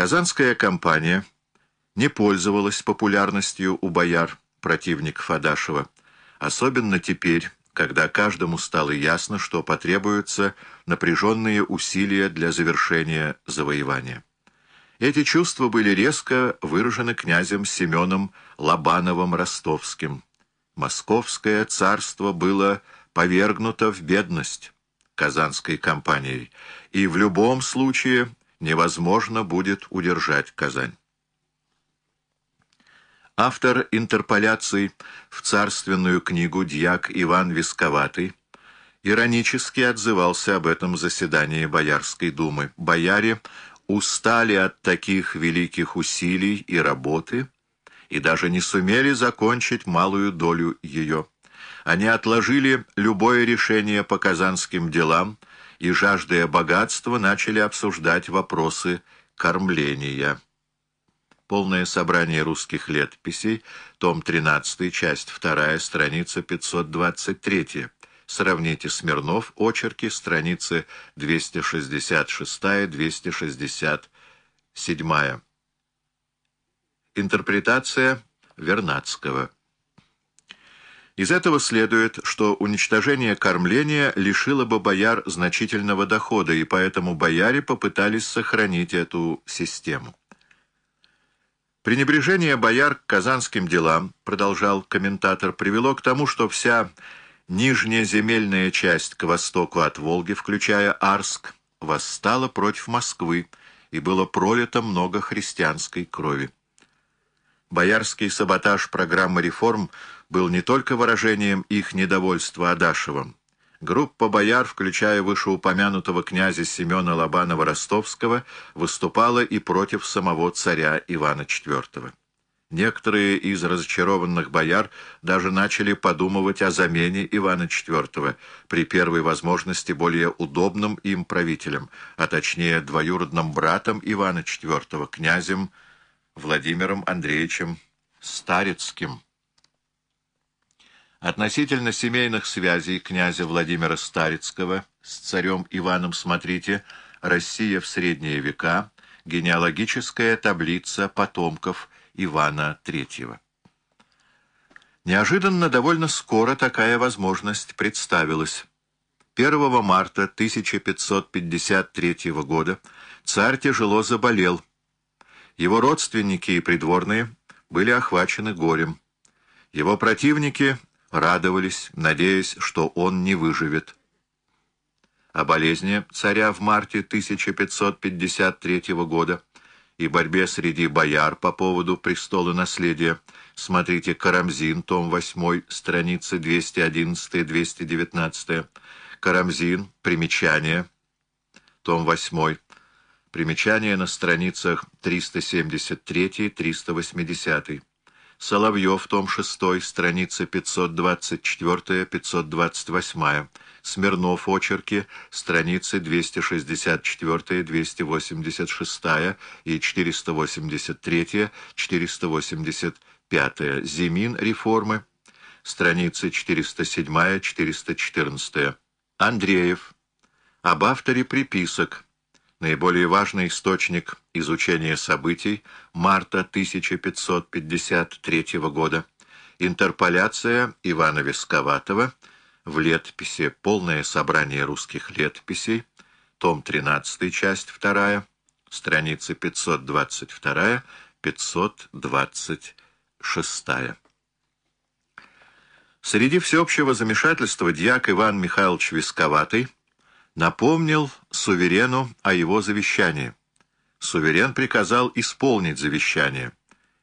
Казанская компания не пользовалась популярностью у бояр, противников Адашева, особенно теперь, когда каждому стало ясно, что потребуются напряженные усилия для завершения завоевания. Эти чувства были резко выражены князем Семеном Лобановым-Ростовским. Московское царство было повергнуто в бедность Казанской компанией, и в любом случае невозможно будет удержать Казань. Автор интерполяций в царственную книгу дьяк Иван Висковатый иронически отзывался об этом заседании Боярской думы. Бояре устали от таких великих усилий и работы и даже не сумели закончить малую долю ее. Они отложили любое решение по казанским делам и, жаждая богатства, начали обсуждать вопросы кормления. Полное собрание русских летописей, том 13, часть 2, страница 523. Сравните Смирнов, очерки, страницы 266-267. Интерпретация Вернадского. Из этого следует, что уничтожение кормления лишило бы бояр значительного дохода, и поэтому бояре попытались сохранить эту систему. Пренебрежение бояр к казанским делам, продолжал комментатор, привело к тому, что вся нижняя земельная часть к востоку от Волги, включая Арск, восстала против Москвы, и было пролито много христианской крови. Боярский саботаж программы реформ был не только выражением их недовольства Адашевым, Группа бояр, включая вышеупомянутого князя Семена Лобанова-Ростовского, выступала и против самого царя Ивана IV. Некоторые из разочарованных бояр даже начали подумывать о замене Ивана IV при первой возможности более удобным им правителем, а точнее двоюродным братом Ивана IV, князем Владимиром Андреевичем Старецким. Относительно семейных связей князя Владимира Старицкого с царем Иваном смотрите «Россия в средние века. Генеалогическая таблица потомков Ивана III». Неожиданно довольно скоро такая возможность представилась. 1 марта 1553 года царь тяжело заболел. Его родственники и придворные были охвачены горем. Его противники радовались, надеясь, что он не выживет. О болезни царя в марте 1553 года и борьбе среди бояр по поводу престола наследия смотрите «Карамзин», том 8, страницы 211-219, «Карамзин», примечание, том 8, примечание на страницах 373-380. Соловьев, том 6, страница 524-528. Смирнов, очерки, страницы 264-286 и 483-485. Зимин, реформы, страницы 407-414. Андреев. Об авторе приписок. Наиболее важный источник изучения событий марта 1553 года. Интерполяция Ивана Висковатого в летописи «Полное собрание русских летописей», том 13, часть 2, страницы 522-526. Среди всеобщего замешательства дьяк Иван Михайлович Висковатый напомнил суверену о его завещании. Суверен приказал исполнить завещание.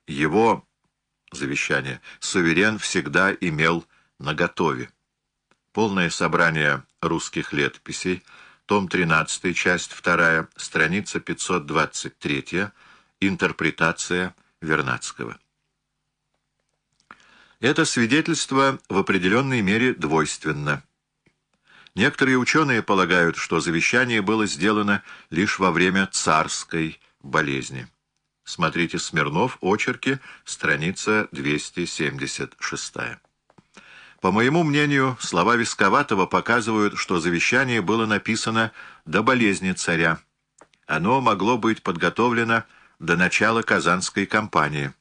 Его завещание суверен всегда имел наготове. Полное собрание русских летописей, том 13, часть 2, страница 523, интерпретация Вернадского. Это свидетельство в определенной мере двойственно. Некоторые ученые полагают, что завещание было сделано лишь во время царской болезни. Смотрите Смирнов, очерки, страница 276. По моему мнению, слова Висковатого показывают, что завещание было написано до болезни царя. Оно могло быть подготовлено до начала Казанской кампании.